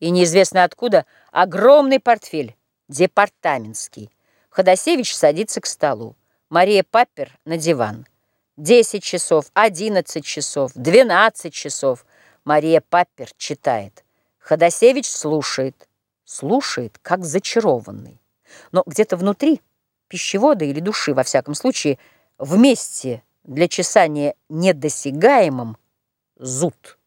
И неизвестно откуда огромный портфель, департаментский. Ходосевич садится к столу. Мария Паппер на диван. Десять часов, одиннадцать часов, двенадцать часов. Мария Паппер читает. Ходосевич слушает. Слушает, как зачарованный. Но где-то внутри, пищевода или души, во всяком случае, вместе для чесания недосягаемым зуд.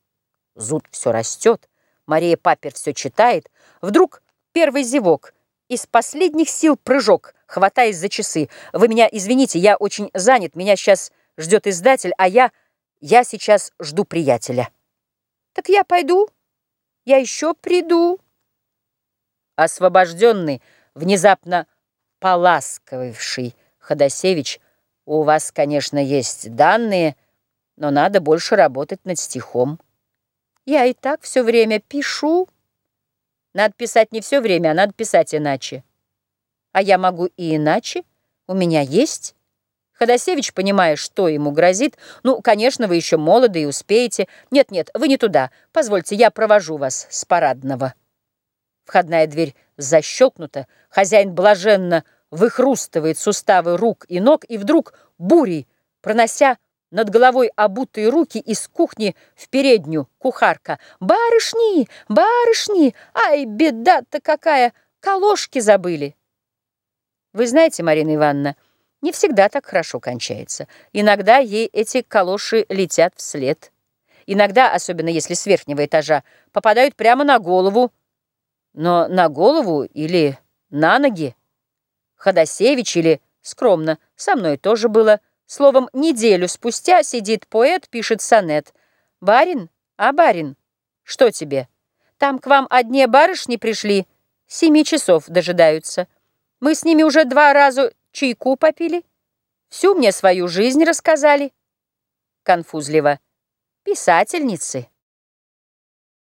Зуд все растет, Мария Папер все читает. Вдруг первый зевок. Из последних сил прыжок, хватаясь за часы. Вы меня извините, я очень занят. Меня сейчас ждет издатель, а я... Я сейчас жду приятеля. Так я пойду. Я еще приду. Освобожденный, внезапно поласковавший Ходосевич, у вас, конечно, есть данные, но надо больше работать над стихом. Я и так все время пишу. Надо писать не все время, а надо писать иначе. А я могу и иначе. У меня есть. Ходосевич, понимая, что ему грозит, ну, конечно, вы еще молоды и успеете. Нет-нет, вы не туда. Позвольте, я провожу вас с парадного. Входная дверь защелкнута, хозяин блаженно выхрустывает суставы рук и ног, и вдруг бурей, пронося над головой обутые руки из кухни в переднюю кухарка. «Барышни! Барышни! Ай, беда-то какая! Колошки забыли!» Вы знаете, Марина Ивановна, не всегда так хорошо кончается. Иногда ей эти калоши летят вслед. Иногда, особенно если с верхнего этажа, попадают прямо на голову. Но на голову или на ноги. Ходосевич или, скромно, со мной тоже было – Словом, неделю спустя сидит поэт, пишет сонет. «Барин? А барин? Что тебе? Там к вам одни барышни пришли, семи часов дожидаются. Мы с ними уже два раза чайку попили, всю мне свою жизнь рассказали». Конфузливо. «Писательницы».